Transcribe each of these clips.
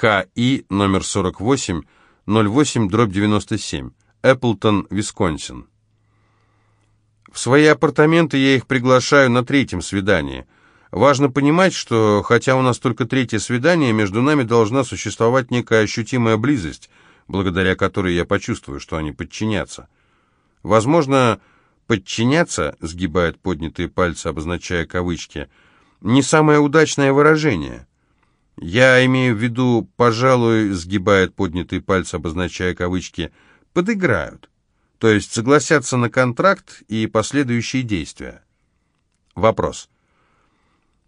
КИ номер 48, 08, дробь 97, Эпплтон, Висконсин. В свои апартаменты я их приглашаю на третьем свидании. Важно понимать, что, хотя у нас только третье свидание, между нами должна существовать некая ощутимая близость, благодаря которой я почувствую, что они подчинятся. Возможно, подчиняться, сгибает поднятые пальцы, обозначая кавычки, не самое удачное выражение. Я имею в виду, пожалуй, сгибает поднятые пальцы, обозначая кавычки, подыграют то есть согласятся на контракт и последующие действия. Вопрос.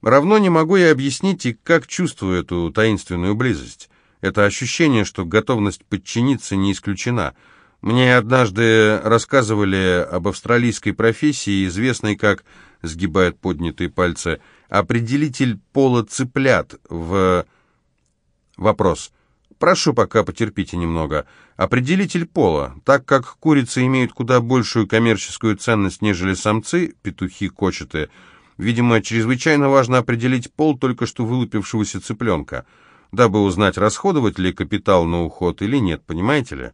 Равно не могу я объяснить и как чувствую эту таинственную близость. Это ощущение, что готовность подчиниться не исключена. Мне однажды рассказывали об австралийской профессии, известной как, сгибает поднятые пальцы, определитель пола цыплят в... Вопрос. Прошу пока потерпите немного. Определитель пола. Так как курицы имеют куда большую коммерческую ценность, нежели самцы, петухи кочеты, видимо, чрезвычайно важно определить пол только что вылупившегося цыпленка, дабы узнать, расходовать ли капитал на уход или нет, понимаете ли?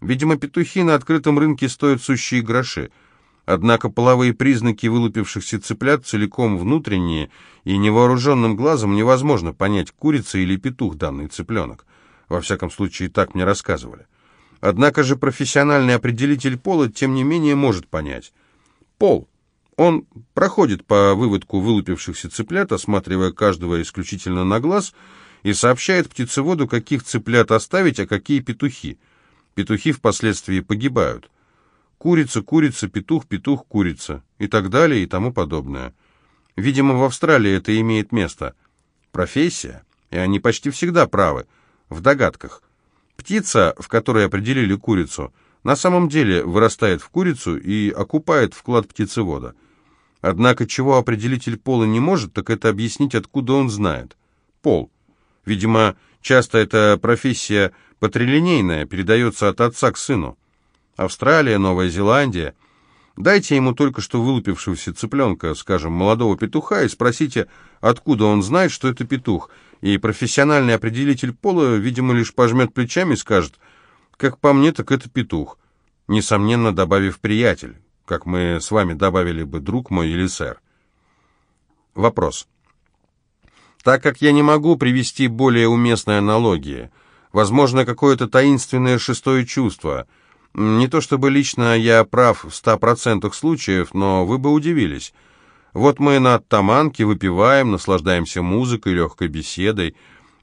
Видимо, петухи на открытом рынке стоят сущие гроши. Однако половые признаки вылупившихся цыплят целиком внутренние, и невооруженным глазом невозможно понять, курица или петух данный цыпленок. Во всяком случае, так мне рассказывали. Однако же профессиональный определитель пола, тем не менее, может понять. Пол. Он проходит по выводку вылупившихся цыплят, осматривая каждого исключительно на глаз, и сообщает птицеводу, каких цыплят оставить, а какие петухи. Петухи впоследствии погибают. Курица, курица, петух, петух, курица и так далее и тому подобное. Видимо, в Австралии это имеет место. Профессия, и они почти всегда правы – в догадках. Птица, в которой определили курицу, на самом деле вырастает в курицу и окупает вклад птицевода. Однако чего определитель пола не может, так это объяснить, откуда он знает. Пол. Видимо, часто эта профессия патрилинейная, передается от отца к сыну. Австралия, Новая Зеландия. Дайте ему только что вылупившегося цыпленка, скажем, молодого петуха, и спросите, откуда он знает, что это петух, и профессиональный определитель пола, видимо, лишь пожмет плечами и скажет, как по мне, так это петух, несомненно добавив приятель, как мы с вами добавили бы друг мой или сэр. Вопрос. Так как я не могу привести более уместные аналогии, возможно, какое-то таинственное шестое чувство. Не то чтобы лично я прав в ста процентах случаев, но вы бы удивились. Вот мы на Оттаманке выпиваем, наслаждаемся музыкой, легкой беседой.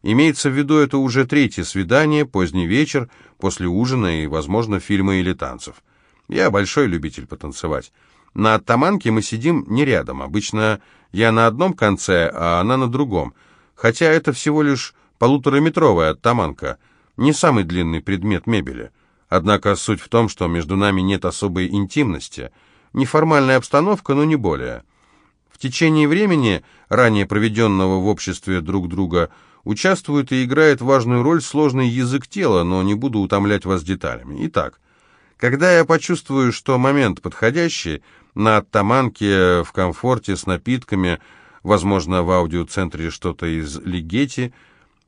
Имеется в виду это уже третье свидание, поздний вечер, после ужина и, возможно, фильма или танцев. Я большой любитель потанцевать. На Оттаманке мы сидим не рядом. Обычно я на одном конце, а она на другом. Хотя это всего лишь полутораметровая Оттаманка, не самый длинный предмет мебели. Однако суть в том, что между нами нет особой интимности. Неформальная обстановка, но не более течение времени, ранее проведенного в обществе друг друга, участвует и играет важную роль сложный язык тела, но не буду утомлять вас деталями. Итак, когда я почувствую, что момент подходящий, на оттаманке, в комфорте, с напитками, возможно, в аудиоцентре что-то из Лигети,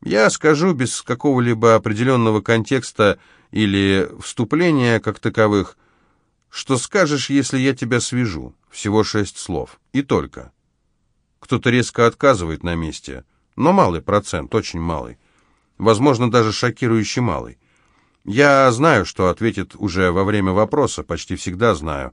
я скажу без какого-либо определенного контекста или вступления как таковых, что скажешь, если я тебя свяжу? Всего шесть слов. И только. Кто-то резко отказывает на месте. Но малый процент, очень малый. Возможно, даже шокирующий малый. Я знаю, что ответит уже во время вопроса, почти всегда знаю.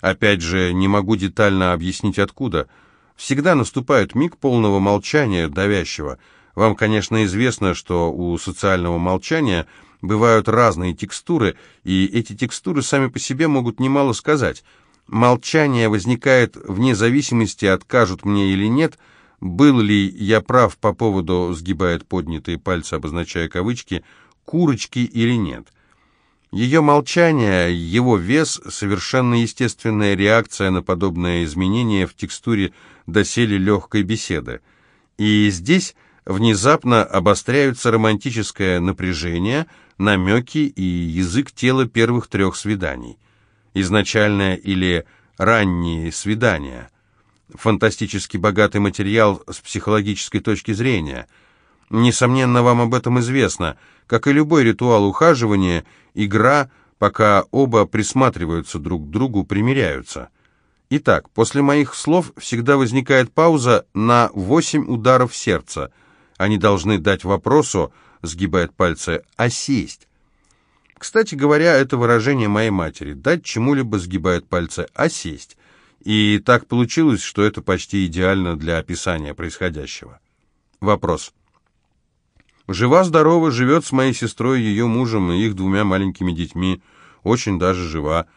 Опять же, не могу детально объяснить откуда. Всегда наступает миг полного молчания, давящего. Вам, конечно, известно, что у социального молчания – бывают разные текстуры, и эти текстуры сами по себе могут немало сказать. Молчание возникает вне зависимости, откажут мне или нет, был ли я прав по поводу, сгибает поднятые пальцы, обозначая кавычки, курочки или нет. Ее молчание, его вес – совершенно естественная реакция на подобное изменение в текстуре доселе легкой беседы. И здесь внезапно обостряются романтическое напряжение – намеки и язык тела первых трех свиданий. Изначальное или ранние свидания. Фантастически богатый материал с психологической точки зрения. Несомненно, вам об этом известно. Как и любой ритуал ухаживания, игра, пока оба присматриваются друг к другу, примиряются. Итак, после моих слов всегда возникает пауза на восемь ударов сердца. Они должны дать вопросу, сгибает пальцы, осесть. Кстати говоря, это выражение моей матери. Дать чему-либо сгибает пальцы, осесть. И так получилось, что это почти идеально для описания происходящего. Вопрос. Жива-здорова, живет с моей сестрой, ее мужем и их двумя маленькими детьми. Очень даже жива.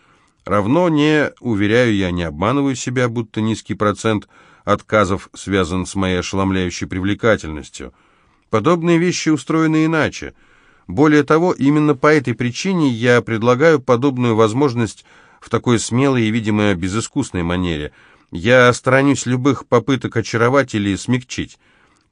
Равно не, уверяю я, не обманываю себя, будто низкий процент отказов связан с моей ошеломляющей привлекательностью. Подобные вещи устроены иначе. Более того, именно по этой причине я предлагаю подобную возможность в такой смелой и, видимо, безыскусной манере. Я сторонюсь любых попыток очаровать или смягчить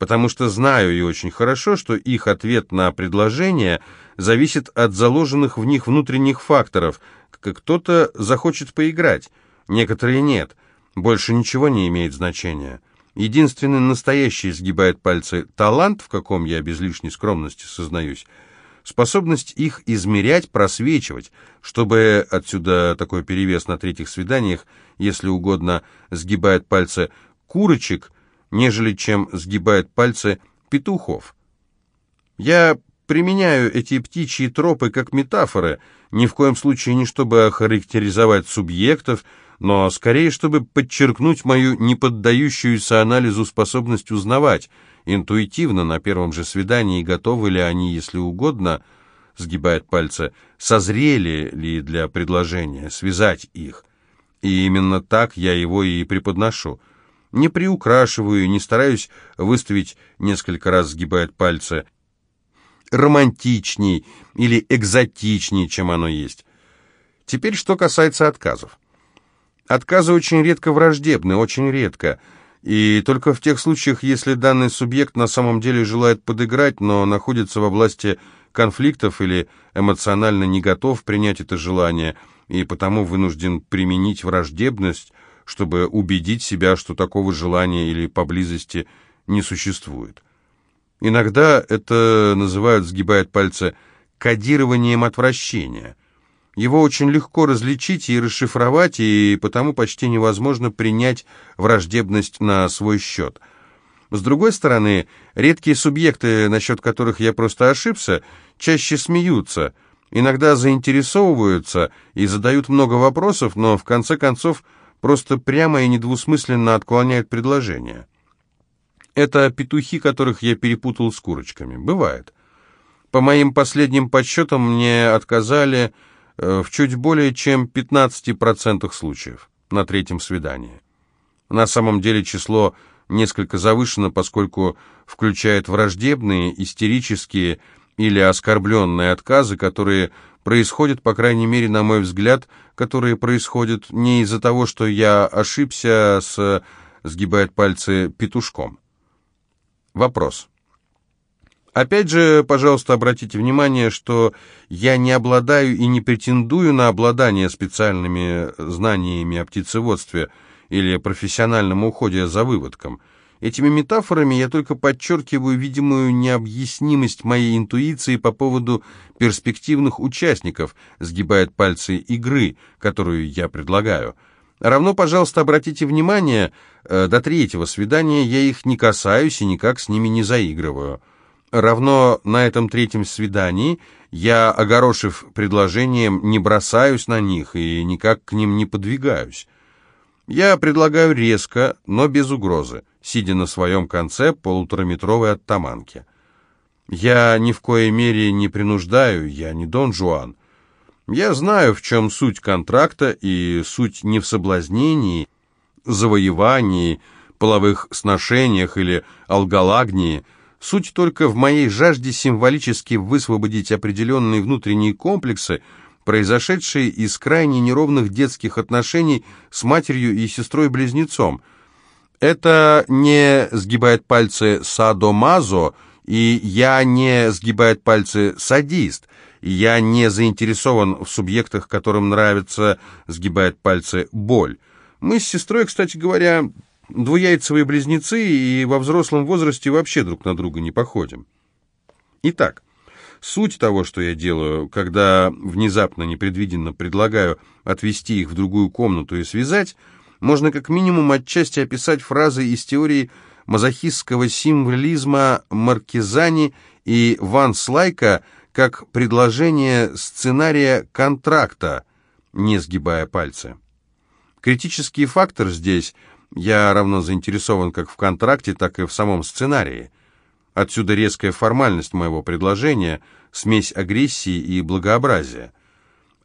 потому что знаю и очень хорошо, что их ответ на предложение зависит от заложенных в них внутренних факторов. Кто-то захочет поиграть, некоторые нет. Больше ничего не имеет значения. Единственный настоящий сгибает пальцы талант, в каком я без лишней скромности сознаюсь, способность их измерять, просвечивать, чтобы отсюда такой перевес на третьих свиданиях, если угодно, сгибает пальцы курочек – нежели чем сгибает пальцы петухов. Я применяю эти птичьи тропы как метафоры, ни в коем случае не чтобы охарактеризовать субъектов, но скорее чтобы подчеркнуть мою неподдающуюся анализу способность узнавать, интуитивно на первом же свидании, готовы ли они, если угодно, сгибает пальцы, созрели ли для предложения, связать их. И именно так я его и преподношу. Не приукрашиваю, не стараюсь выставить, несколько раз сгибает пальцы, романтичней или экзотичней, чем оно есть. Теперь, что касается отказов. Отказы очень редко враждебны, очень редко. И только в тех случаях, если данный субъект на самом деле желает подыграть, но находится в области конфликтов или эмоционально не готов принять это желание, и потому вынужден применить враждебность, чтобы убедить себя, что такого желания или поблизости не существует. Иногда это называют, сгибает пальцы, кодированием отвращения. Его очень легко различить и расшифровать, и потому почти невозможно принять враждебность на свой счет. С другой стороны, редкие субъекты, насчет которых я просто ошибся, чаще смеются, иногда заинтересовываются и задают много вопросов, но в конце концов просто прямо и недвусмысленно отклоняют предложение. Это петухи, которых я перепутал с курочками. Бывает. По моим последним подсчетам мне отказали в чуть более чем 15% случаев на третьем свидании. На самом деле число несколько завышено, поскольку включает враждебные, истерические или оскорбленные отказы, которые происходят, по крайней мере, на мой взгляд, которые происходят не из-за того, что я ошибся с, сгибает пальцы, петушком. Вопрос. Опять же, пожалуйста, обратите внимание, что я не обладаю и не претендую на обладание специальными знаниями о птицеводстве или профессиональном уходе за выводком – Этими метафорами я только подчеркиваю видимую необъяснимость моей интуиции по поводу перспективных участников, сгибает пальцы игры, которую я предлагаю. Равно, пожалуйста, обратите внимание, э, до третьего свидания я их не касаюсь и никак с ними не заигрываю. Равно на этом третьем свидании я, огорошив предложением, не бросаюсь на них и никак к ним не подвигаюсь. Я предлагаю резко, но без угрозы сидя на своем конце полутораметровой оттаманки. Я ни в коей мере не принуждаю, я не Дон Жуан. Я знаю, в чем суть контракта, и суть не в соблазнении, завоевании, половых сношениях или алгалагнии. Суть только в моей жажде символически высвободить определенные внутренние комплексы, произошедшие из крайне неровных детских отношений с матерью и сестрой-близнецом – это не сгибает пальцы садомазо, и я не сгибает пальцы садист. Я не заинтересован в субъектах, которым нравится, сгибает пальцы, боль. Мы с сестрой, кстати говоря, двуяйцевые близнецы, и во взрослом возрасте вообще друг на друга не походим. Итак, суть того, что я делаю, когда внезапно, непредвиденно предлагаю отвести их в другую комнату и связать, можно как минимум отчасти описать фразы из теории мазохистского символизма Маркизани и Ван Слайка как предложение сценария контракта, не сгибая пальцы. Критический фактор здесь я равно заинтересован как в контракте, так и в самом сценарии. Отсюда резкая формальность моего предложения, смесь агрессии и благообразия.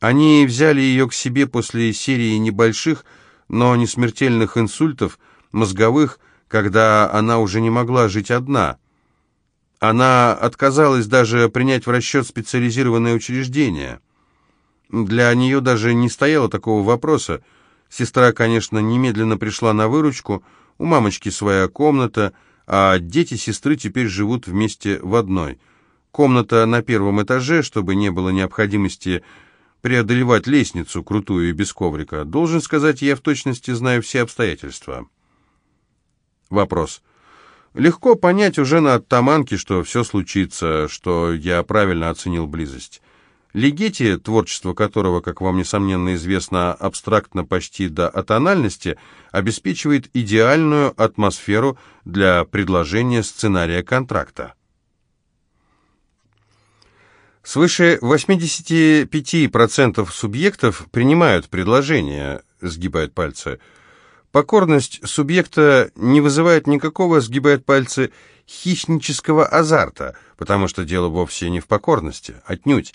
Они взяли ее к себе после серии небольших, но не смертельных инсультов, мозговых, когда она уже не могла жить одна. Она отказалась даже принять в расчет специализированное учреждение. Для нее даже не стояло такого вопроса. Сестра, конечно, немедленно пришла на выручку, у мамочки своя комната, а дети сестры теперь живут вместе в одной. Комната на первом этаже, чтобы не было необходимости преодолевать лестницу, крутую и без коврика. Должен сказать, я в точности знаю все обстоятельства. Вопрос. Легко понять уже на оттаманке, что все случится, что я правильно оценил близость. Легети, творчество которого, как вам несомненно известно, абстрактно почти до атональности, обеспечивает идеальную атмосферу для предложения сценария контракта. Свыше 85% субъектов принимают предложение, сгибают пальцы. Покорность субъекта не вызывает никакого, сгибает пальцы, хищнического азарта, потому что дело вовсе не в покорности, отнюдь.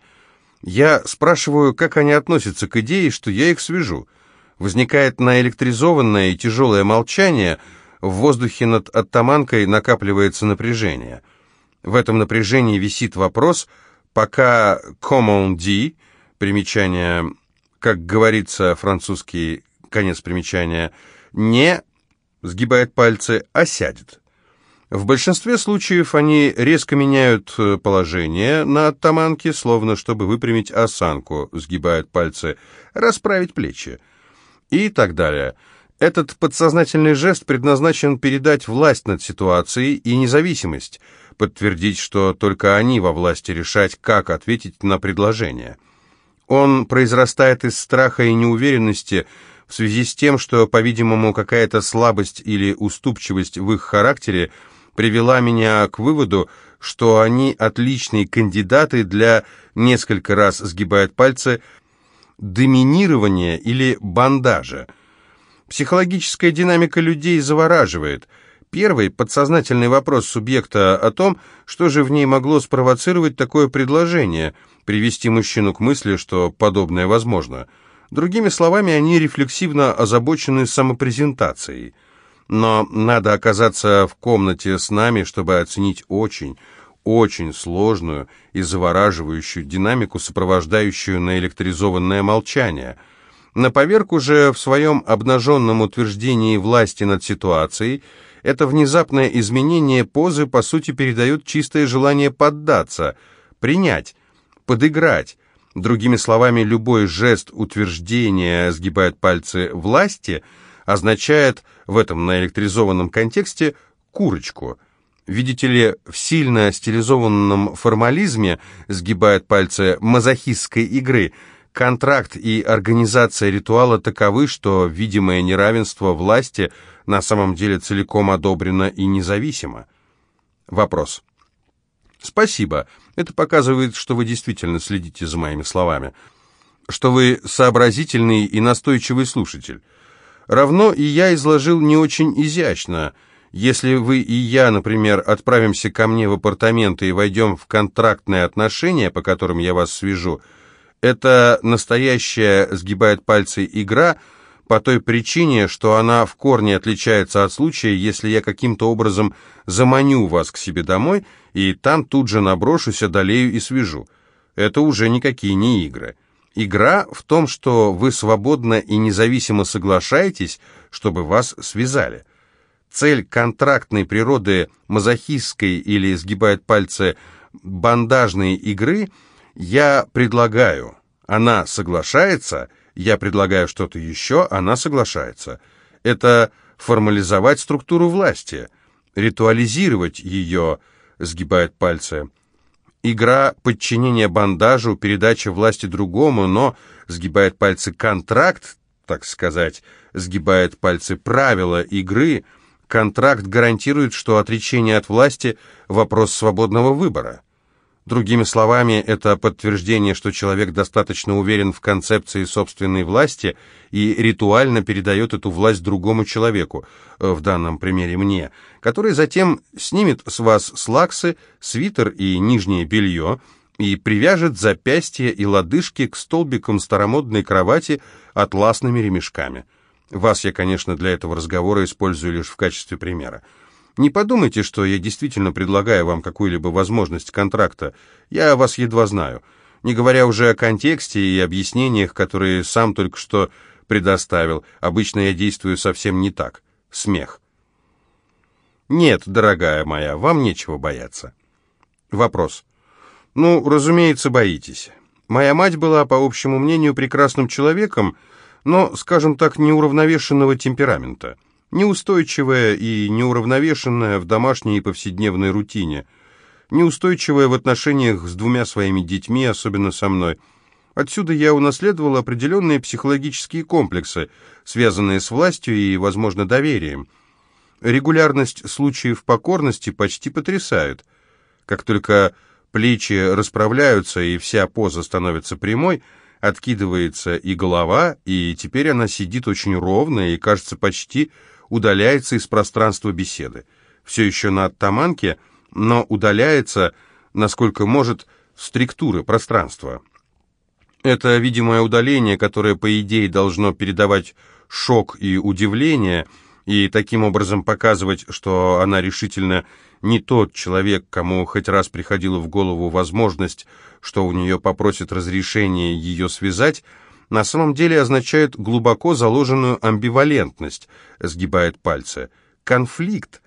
Я спрашиваю, как они относятся к идее, что я их свяжу. Возникает наэлектризованное и тяжелое молчание, в воздухе над оттаманкой накапливается напряжение. В этом напряжении висит вопрос – Пока «comment dit», примечание, как говорится французский конец примечания, не сгибает пальцы, а сядет. В большинстве случаев они резко меняют положение на оттаманке, словно чтобы выпрямить осанку, сгибают пальцы, расправить плечи и так далее. Этот подсознательный жест предназначен передать власть над ситуацией и независимость – подтвердить, что только они во власти решать, как ответить на предложение. Он произрастает из страха и неуверенности в связи с тем, что, по-видимому, какая-то слабость или уступчивость в их характере привела меня к выводу, что они отличные кандидаты для, несколько раз сгибают пальцы, доминирования или бандажа. Психологическая динамика людей завораживает – Первый – подсознательный вопрос субъекта о том, что же в ней могло спровоцировать такое предложение, привести мужчину к мысли, что подобное возможно. Другими словами, они рефлексивно озабочены самопрезентацией. Но надо оказаться в комнате с нами, чтобы оценить очень, очень сложную и завораживающую динамику, сопровождающую наэлектризованное молчание. На поверку же в своем обнаженном утверждении власти над ситуацией – это внезапное изменение позы, по сути, передает чистое желание поддаться, принять, подыграть. Другими словами, любой жест утверждения, сгибает пальцы власти, означает в этом наэлектризованном контексте курочку. Видите ли, в сильно стилизованном формализме, сгибает пальцы мазохистской игры, контракт и организация ритуала таковы, что видимое неравенство власти – на самом деле целиком одобрено и независимо? Вопрос. Спасибо. Это показывает, что вы действительно следите за моими словами. Что вы сообразительный и настойчивый слушатель. Равно и я изложил не очень изящно. Если вы и я, например, отправимся ко мне в апартаменты и войдем в контрактные отношения, по которым я вас свяжу, это настоящая, сгибает пальцы, игра – по той причине, что она в корне отличается от случая, если я каким-то образом заманю вас к себе домой и там тут же наброшусь, одолею и свяжу. Это уже никакие не игры. Игра в том, что вы свободно и независимо соглашаетесь, чтобы вас связали. Цель контрактной природы мазохистской или, сгибает пальцы, бандажной игры я предлагаю. Она соглашается – я предлагаю что-то еще, она соглашается. Это формализовать структуру власти, ритуализировать ее, сгибает пальцы. Игра подчинения бандажу, передача власти другому, но сгибает пальцы контракт, так сказать, сгибает пальцы правила игры. Контракт гарантирует, что отречение от власти – вопрос свободного выбора. Другими словами, это подтверждение, что человек достаточно уверен в концепции собственной власти и ритуально передает эту власть другому человеку, э, в данном примере мне, который затем снимет с вас слаксы, свитер и нижнее белье и привяжет запястья и лодыжки к столбикам старомодной кровати атласными ремешками. Вас я, конечно, для этого разговора использую лишь в качестве примера. Не подумайте, что я действительно предлагаю вам какую-либо возможность контракта. Я вас едва знаю. Не говоря уже о контексте и объяснениях, которые сам только что предоставил. Обычно я действую совсем не так. Смех. Нет, дорогая моя, вам нечего бояться. Вопрос. Ну, разумеется, боитесь. Моя мать была, по общему мнению, прекрасным человеком, но, скажем так, неуравновешенного темперамента неустойчивая и неуравновешенная в домашней и повседневной рутине, неустойчивая в отношениях с двумя своими детьми, особенно со мной. Отсюда я унаследовал определенные психологические комплексы, связанные с властью и, возможно, доверием. Регулярность случаев покорности почти потрясает. Как только плечи расправляются и вся поза становится прямой, откидывается и голова, и теперь она сидит очень ровно и кажется почти удаляется из пространства беседы. Все еще на оттаманке, но удаляется, насколько может, структуры пространства. Это видимое удаление, которое, по идее, должно передавать шок и удивление, и таким образом показывать, что она решительно не тот человек, кому хоть раз приходила в голову возможность, что у нее попросят разрешения ее связать, на самом деле означает глубоко заложенную амбивалентность, сгибает пальцы. Конфликт.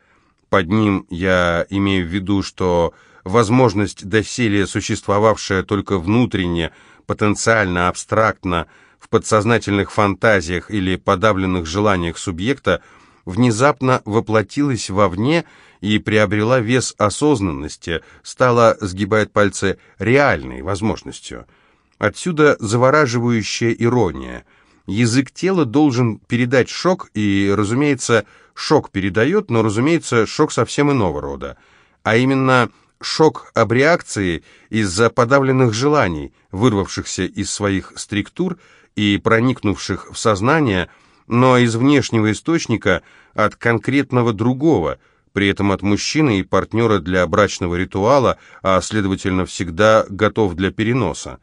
Под ним я имею в виду, что возможность доселе существовавшая только внутренне, потенциально, абстрактно, в подсознательных фантазиях или подавленных желаниях субъекта, внезапно воплотилась вовне и приобрела вес осознанности, стала, сгибает пальцы, реальной возможностью – Отсюда завораживающая ирония. Язык тела должен передать шок, и, разумеется, шок передает, но, разумеется, шок совсем иного рода. А именно шок об реакции из-за подавленных желаний, вырвавшихся из своих структур и проникнувших в сознание, но из внешнего источника от конкретного другого, при этом от мужчины и партнера для брачного ритуала, а, следовательно, всегда готов для переноса.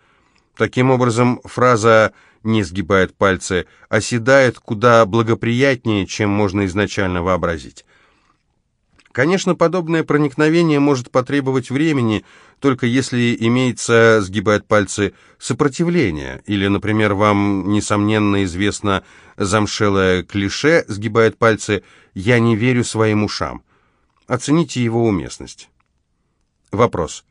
Таким образом, фраза «не сгибает пальцы» оседает куда благоприятнее, чем можно изначально вообразить. Конечно, подобное проникновение может потребовать времени, только если имеется, сгибает пальцы, сопротивление, или, например, вам, несомненно, известно замшелое клише, сгибает пальцы, «я не верю своим ушам». Оцените его уместность. Вопрос.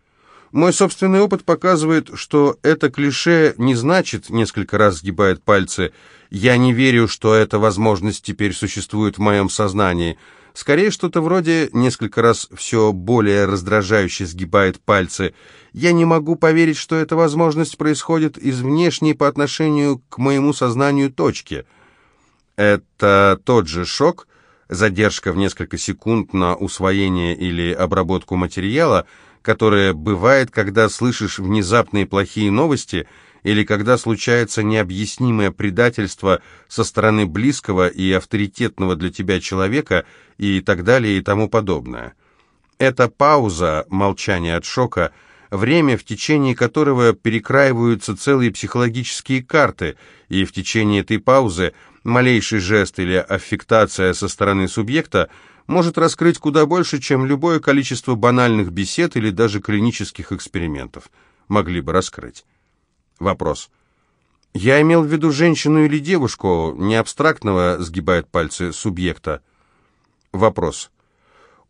Мой собственный опыт показывает, что это клише не значит, несколько раз сгибает пальцы, «я не верю, что эта возможность теперь существует в моем сознании». Скорее что-то вроде, несколько раз все более раздражающе сгибает пальцы, «я не могу поверить, что эта возможность происходит из внешней по отношению к моему сознанию точки». Это тот же шок, задержка в несколько секунд на усвоение или обработку материала – которое бывает, когда слышишь внезапные плохие новости или когда случается необъяснимое предательство со стороны близкого и авторитетного для тебя человека и так далее и тому подобное. Эта пауза, молчание от шока, время, в течение которого перекраиваются целые психологические карты, и в течение этой паузы малейший жест или аффектация со стороны субъекта – может раскрыть куда больше, чем любое количество банальных бесед или даже клинических экспериментов могли бы раскрыть. Вопрос. Я имел в виду женщину или девушку, не абстрактного, сгибает пальцы, субъекта. Вопрос.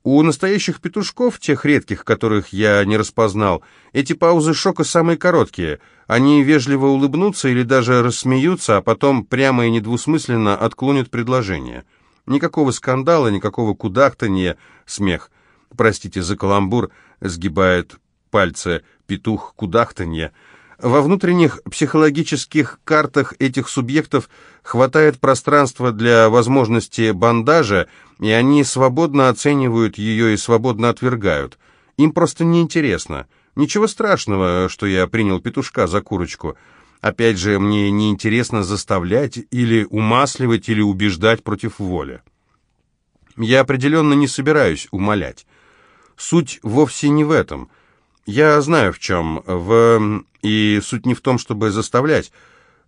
У настоящих петушков, тех редких, которых я не распознал, эти паузы шока самые короткие. Они вежливо улыбнутся или даже рассмеются, а потом прямо и недвусмысленно отклонят предложение. Никакого скандала, никакого кудахтанья, смех. Простите за каламбур, сгибает пальцы петух кудахтанье. Во внутренних психологических картах этих субъектов хватает пространства для возможности бандажа, и они свободно оценивают ее и свободно отвергают. Им просто неинтересно. Ничего страшного, что я принял петушка за курочку. Опять же, мне неинтересно заставлять или умасливать, или убеждать против воли. Я определенно не собираюсь умолять. Суть вовсе не в этом. Я знаю в чем. В... И суть не в том, чтобы заставлять.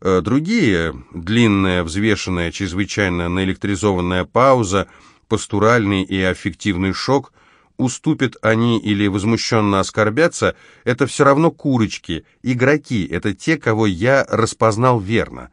Э, другие, длинная, взвешенная, чрезвычайно наэлектризованная пауза, постуральный и аффективный шок, уступят они или возмущенно оскорбятся, это все равно курочки, игроки, это те, кого я распознал верно.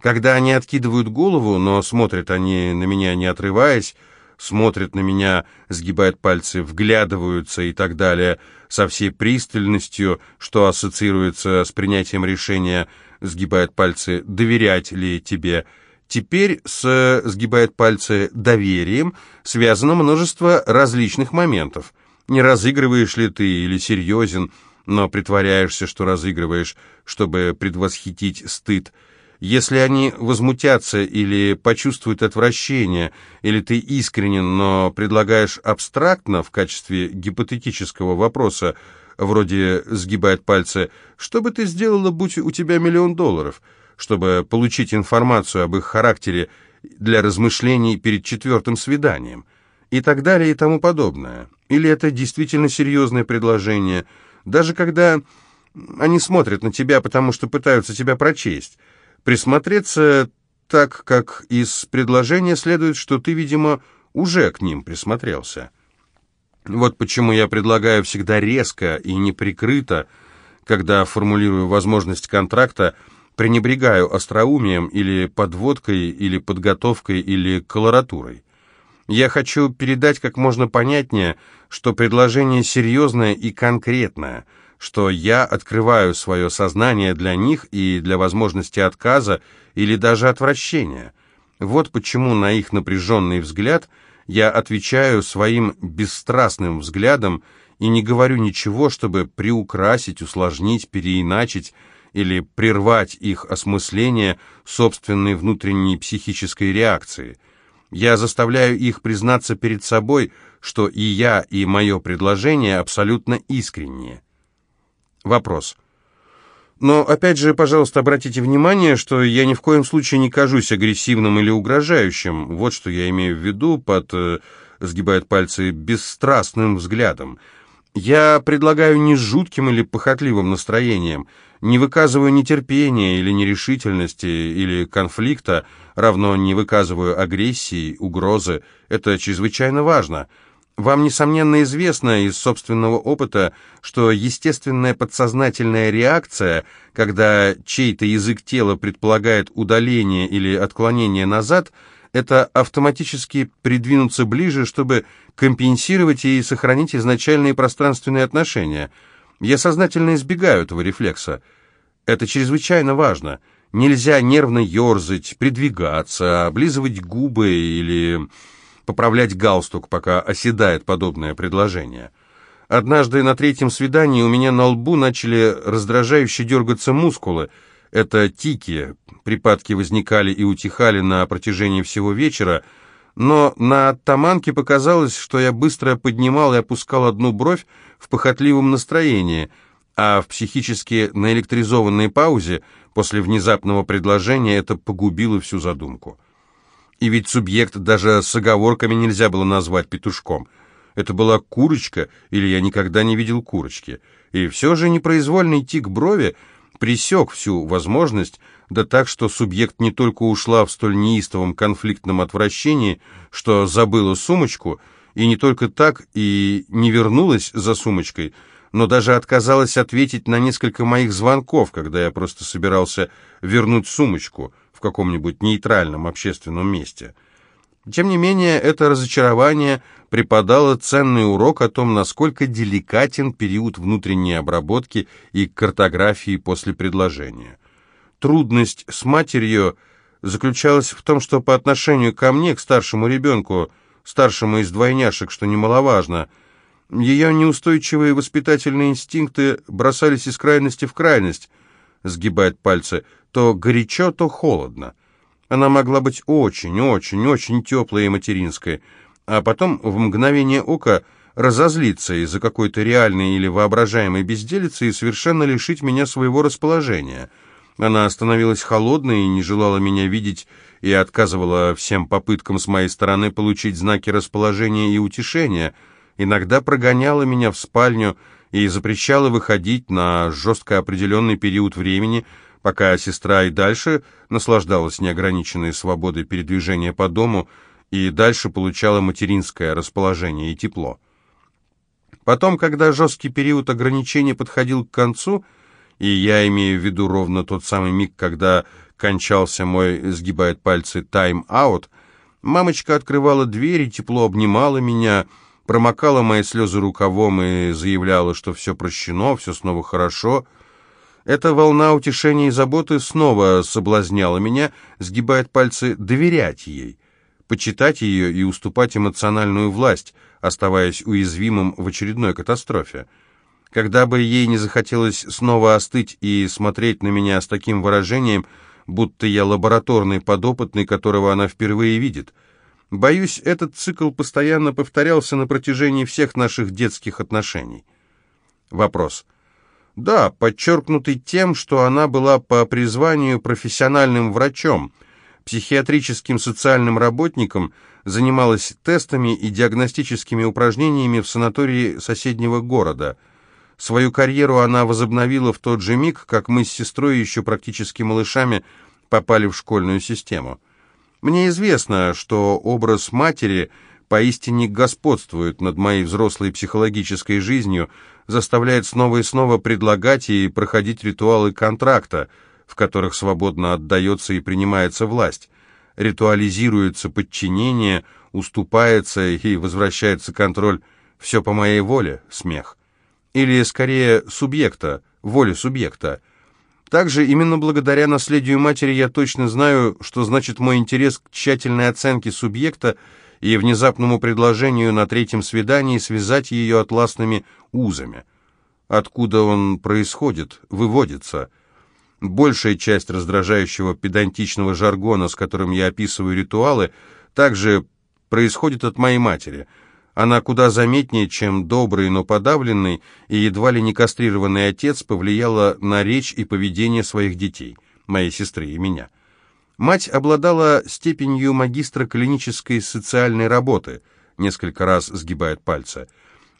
Когда они откидывают голову, но смотрят они на меня не отрываясь, смотрят на меня, сгибают пальцы, вглядываются и так далее, со всей пристальностью, что ассоциируется с принятием решения, сгибает пальцы, доверять ли тебе. Теперь с, сгибает пальцы, доверием связано множество различных моментов. Не разыгрываешь ли ты или серьезен, но притворяешься, что разыгрываешь, чтобы предвосхитить стыд, если они возмутятся или почувствуют отвращение, или ты искренен, но предлагаешь абстрактно в качестве гипотетического вопроса, вроде сгибает пальцы, что бы ты сделала, будь у тебя миллион долларов, чтобы получить информацию об их характере для размышлений перед четвертым свиданием, и так далее и тому подобное. Или это действительно серьезное предложение, даже когда они смотрят на тебя, потому что пытаются тебя прочесть, Присмотреться так, как из предложения следует, что ты, видимо, уже к ним присмотрелся. Вот почему я предлагаю всегда резко и неприкрыто, когда формулирую возможность контракта, пренебрегаю остроумием или подводкой, или подготовкой, или колоратурой. Я хочу передать как можно понятнее, что предложение серьезное и конкретное – что я открываю свое сознание для них и для возможности отказа или даже отвращения. Вот почему на их напряженный взгляд я отвечаю своим бесстрастным взглядом и не говорю ничего, чтобы приукрасить, усложнить, переиначить или прервать их осмысление собственной внутренней психической реакции. Я заставляю их признаться перед собой, что и я, и мое предложение абсолютно искренние. Вопрос. Но опять же, пожалуйста, обратите внимание, что я ни в коем случае не кажусь агрессивным или угрожающим. Вот что я имею в виду под, э, сгибает пальцы, бесстрастным взглядом. Я предлагаю не жутким или похотливым настроением, не выказываю нетерпения или нерешительности или конфликта, равно не выказываю агрессии, угрозы. Это чрезвычайно важно. Вам, несомненно, известно из собственного опыта, что естественная подсознательная реакция, когда чей-то язык тела предполагает удаление или отклонение назад, это автоматически придвинуться ближе, чтобы компенсировать и сохранить изначальные пространственные отношения. Я сознательно избегаю этого рефлекса. Это чрезвычайно важно. Нельзя нервно ерзать, придвигаться, облизывать губы или поправлять галстук, пока оседает подобное предложение. Однажды на третьем свидании у меня на лбу начали раздражающе дергаться мускулы. Это тики, припадки возникали и утихали на протяжении всего вечера, но на таманке показалось, что я быстро поднимал и опускал одну бровь в похотливом настроении, а в психически наэлектризованной паузе после внезапного предложения это погубило всю задумку. И ведь субъект даже с оговорками нельзя было назвать петушком. Это была курочка, или я никогда не видел курочки. И все же непроизвольный тик брови пресек всю возможность, да так, что субъект не только ушла в столь неистовом конфликтном отвращении, что забыла сумочку, и не только так, и не вернулась за сумочкой, но даже отказалась ответить на несколько моих звонков, когда я просто собирался вернуть сумочку в каком-нибудь нейтральном общественном месте. Тем не менее, это разочарование преподало ценный урок о том, насколько деликатен период внутренней обработки и картографии после предложения. Трудность с матерью заключалась в том, что по отношению ко мне, к старшему ребенку, старшему из двойняшек, что немаловажно, Ее неустойчивые воспитательные инстинкты бросались из крайности в крайность, сгибает пальцы, то горячо, то холодно. Она могла быть очень, очень, очень теплой и материнской, а потом в мгновение ока разозлиться из-за какой-то реальной или воображаемой безделицы и совершенно лишить меня своего расположения. Она становилась холодной и не желала меня видеть и отказывала всем попыткам с моей стороны получить знаки расположения и утешения — иногда прогоняла меня в спальню и запрещала выходить на жестко определенный период времени, пока сестра и дальше наслаждалась неограниченной свободой передвижения по дому и дальше получала материнское расположение и тепло. Потом, когда жесткий период ограничений подходил к концу, и я имею в виду ровно тот самый миг, когда кончался мой, сгибает пальцы, тайм-аут, мамочка открывала дверь и тепло обнимала меня, промокала мои слезы рукавом и заявляла, что все прощено, все снова хорошо. Эта волна утешения и заботы снова соблазняла меня, сгибает пальцы, доверять ей, почитать ее и уступать эмоциональную власть, оставаясь уязвимым в очередной катастрофе. Когда бы ей не захотелось снова остыть и смотреть на меня с таким выражением, будто я лабораторный подопытный, которого она впервые видит — Боюсь, этот цикл постоянно повторялся на протяжении всех наших детских отношений. Вопрос. Да, подчеркнутый тем, что она была по призванию профессиональным врачом, психиатрическим социальным работником, занималась тестами и диагностическими упражнениями в санатории соседнего города. Свою карьеру она возобновила в тот же миг, как мы с сестрой еще практически малышами попали в школьную систему. Мне известно, что образ матери поистине господствует над моей взрослой психологической жизнью, заставляет снова и снова предлагать и проходить ритуалы контракта, в которых свободно отдается и принимается власть. Ритуализируется подчинение, уступается и возвращается контроль «все по моей воле» — смех. Или, скорее, субъекта, воле субъекта — также именно благодаря наследию матери я точно знаю, что значит мой интерес к тщательной оценке субъекта и внезапному предложению на третьем свидании связать ее атласными узами. Откуда он происходит, выводится. Большая часть раздражающего педантичного жаргона, с которым я описываю ритуалы, также происходит от моей матери – она куда заметнее, чем добрый, но подавленный и едва ли не кастрированный отец повлияла на речь и поведение своих детей, моей сестры и меня. Мать обладала степенью магистра клинической социальной работы, несколько раз сгибает пальцы.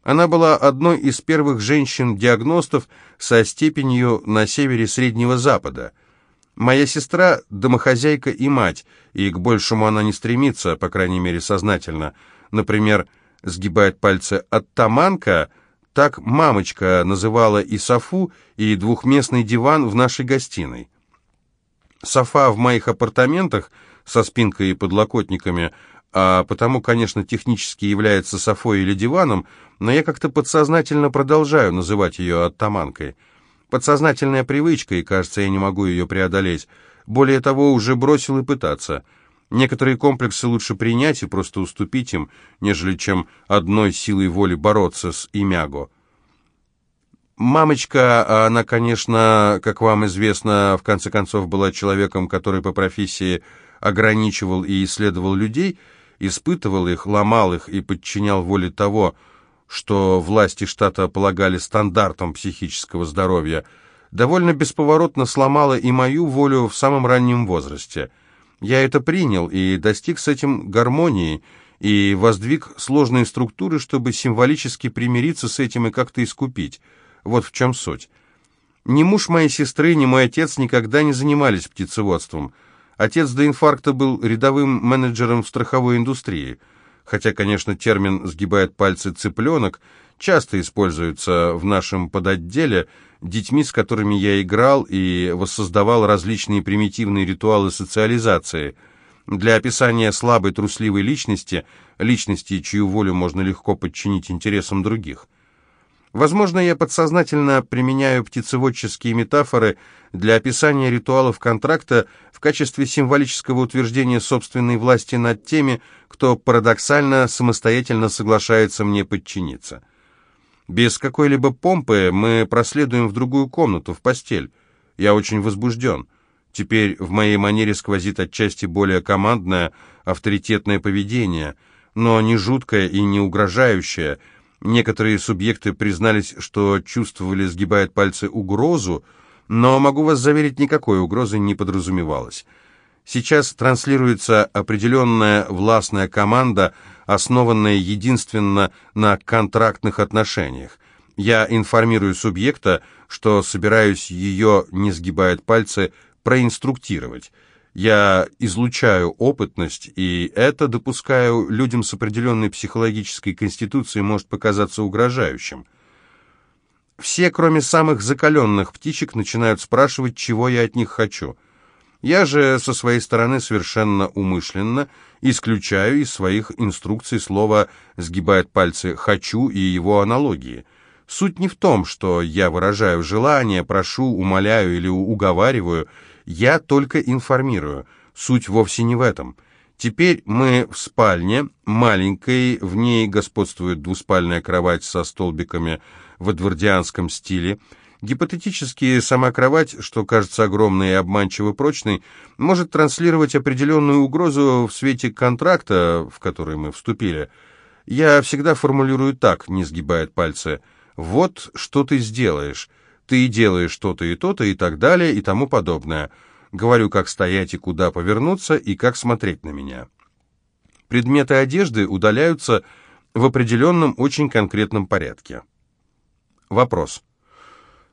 Она была одной из первых женщин-диагностов со степенью на севере Среднего Запада. Моя сестра – домохозяйка и мать, и к большему она не стремится, по крайней мере сознательно. Например, сгибает пальцы, оттаманка, так мамочка называла и софу, и двухместный диван в нашей гостиной. Софа в моих апартаментах со спинкой и подлокотниками, а потому, конечно, технически является софой или диваном, но я как-то подсознательно продолжаю называть ее оттаманкой. Подсознательная привычка, и, кажется, я не могу ее преодолеть. Более того, уже бросил и пытаться – Некоторые комплексы лучше принять и просто уступить им, нежели чем одной силой воли бороться с имяго. Мамочка, она, конечно, как вам известно, в конце концов была человеком, который по профессии ограничивал и исследовал людей, испытывал их, ломал их и подчинял воле того, что власти штата полагали стандартом психического здоровья, довольно бесповоротно сломала и мою волю в самом раннем возрасте – я это принял и достиг с этим гармонии, и воздвиг сложные структуры, чтобы символически примириться с этим и как-то искупить. Вот в чем суть. Ни муж моей сестры, ни мой отец никогда не занимались птицеводством. Отец до инфаркта был рядовым менеджером в страховой индустрии. Хотя, конечно, термин «сгибает пальцы цыпленок» часто используется в нашем подотделе – детьми, с которыми я играл и воссоздавал различные примитивные ритуалы социализации. Для описания слабой трусливой личности, личности, чью волю можно легко подчинить интересам других. Возможно, я подсознательно применяю птицеводческие метафоры для описания ритуалов контракта в качестве символического утверждения собственной власти над теми, кто парадоксально самостоятельно соглашается мне подчиниться. Без какой-либо помпы мы проследуем в другую комнату, в постель. Я очень возбужден. Теперь в моей манере сквозит отчасти более командное, авторитетное поведение, но не жуткое и не угрожающее. Некоторые субъекты признались, что чувствовали, сгибает пальцы, угрозу, но, могу вас заверить, никакой угрозы не подразумевалось. Сейчас транслируется определенная властная команда, основанная единственно на контрактных отношениях. Я информирую субъекта, что собираюсь ее, не сгибает пальцы, проинструктировать. Я излучаю опытность, и это, допускаю, людям с определенной психологической конституцией может показаться угрожающим. Все, кроме самых закаленных птичек, начинают спрашивать, чего я от них хочу. Я же со своей стороны совершенно умышленно исключаю из своих инструкций слово «сгибает пальцы» «хочу» и его аналогии. Суть не в том, что я выражаю желание, прошу, умоляю или уговариваю – я только информирую. Суть вовсе не в этом. Теперь мы в спальне, маленькой, в ней господствует двуспальная кровать со столбиками в эдвардианском стиле. Гипотетически сама кровать, что кажется огромной и обманчиво прочной, может транслировать определенную угрозу в свете контракта, в который мы вступили. Я всегда формулирую так, не сгибает пальцы. «Вот что ты сделаешь» ты делаешь что-то и то-то и так далее и тому подобное. Говорю, как стоять и куда повернуться, и как смотреть на меня. Предметы одежды удаляются в определенном очень конкретном порядке. Вопрос.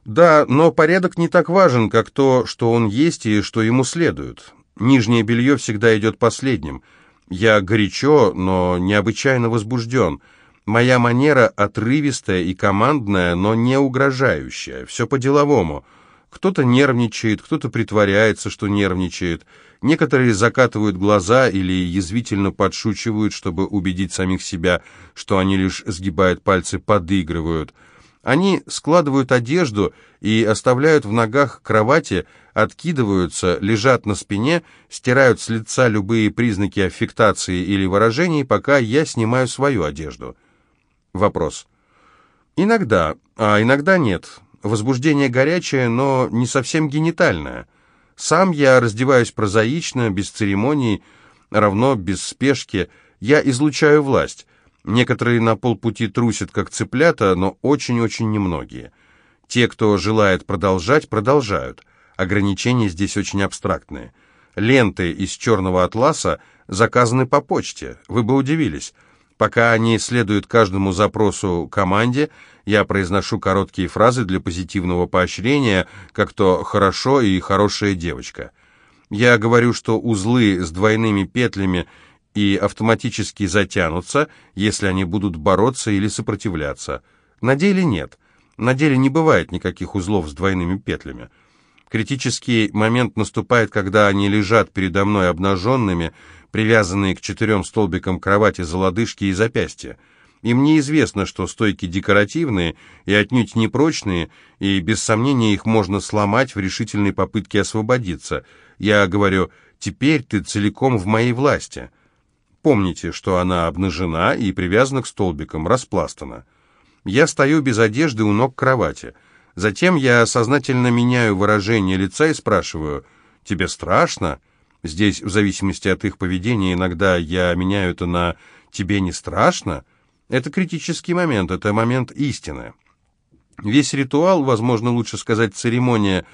Да, но порядок не так важен, как то, что он есть и что ему следует. Нижнее белье всегда идет последним. Я горячо, но необычайно возбужден – Моя манера отрывистая и командная, но не угрожающая. Все по-деловому. Кто-то нервничает, кто-то притворяется, что нервничает. Некоторые закатывают глаза или язвительно подшучивают, чтобы убедить самих себя, что они лишь сгибают пальцы, подыгрывают. Они складывают одежду и оставляют в ногах кровати, откидываются, лежат на спине, стирают с лица любые признаки аффектации или выражений, пока я снимаю свою одежду. Вопрос. Иногда, а иногда нет. Возбуждение горячее, но не совсем генитальное. Сам я раздеваюсь прозаично, без церемоний, равно без спешки. Я излучаю власть. Некоторые на полпути трусят, как цыплята, но очень-очень немногие. Те, кто желает продолжать, продолжают. Ограничения здесь очень абстрактные. Ленты из черного атласа заказаны по почте. Вы бы удивились. Пока они следуют каждому запросу команде, я произношу короткие фразы для позитивного поощрения, как то «хорошо» и «хорошая девочка». Я говорю, что узлы с двойными петлями и автоматически затянутся, если они будут бороться или сопротивляться. На деле нет. На деле не бывает никаких узлов с двойными петлями. Критический момент наступает, когда они лежат передо мной обнаженными, привязанные к четырем столбикам кровати за лодыжки и запястья. Им неизвестно, что стойки декоративные и отнюдь непрочные, и без сомнения их можно сломать в решительной попытке освободиться. Я говорю, теперь ты целиком в моей власти. Помните, что она обнажена и привязана к столбикам, распластана. Я стою без одежды у ног кровати. Затем я сознательно меняю выражение лица и спрашиваю, «Тебе страшно?» Здесь, в зависимости от их поведения, иногда я меняю это на «тебе не страшно?» Это критический момент, это момент истины. Весь ритуал, возможно, лучше сказать церемония,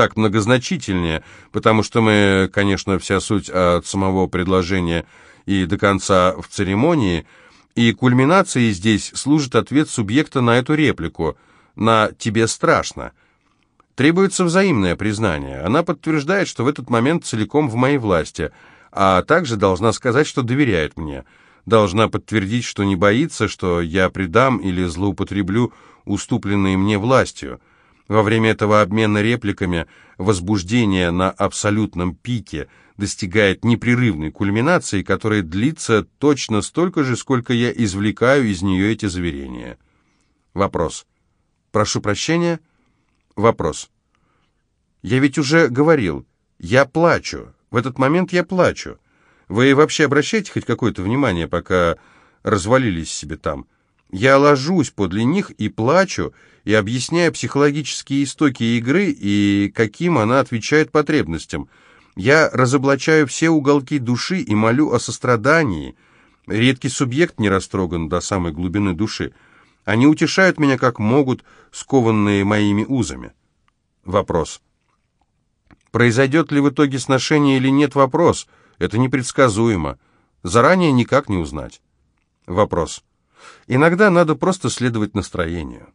так многозначительнее, потому что мы, конечно, вся суть от самого предложения и до конца в церемонии, и кульминацией здесь служит ответ субъекта на эту реплику, на «тебе страшно». Требуется взаимное признание. Она подтверждает, что в этот момент целиком в моей власти, а также должна сказать, что доверяет мне. Должна подтвердить, что не боится, что я предам или злоупотреблю уступленной мне властью. Во время этого обмена репликами возбуждение на абсолютном пике достигает непрерывной кульминации, которая длится точно столько же, сколько я извлекаю из нее эти заверения. Вопрос. Прошу прощения. Вопрос. Я ведь уже говорил, я плачу. В этот момент я плачу. Вы вообще обращаете хоть какое-то внимание, пока развалились себе там? Я ложусь подле них и плачу, и объясняю психологические истоки игры и каким она отвечает потребностям. Я разоблачаю все уголки души и молю о сострадании. Редкий субъект не растроган до самой глубины души. Они утешают меня как могут, скованные моими узами. Вопрос. Произойдет ли в итоге сношение или нет вопрос? Это непредсказуемо. Заранее никак не узнать. Вопрос. Иногда надо просто следовать настроению.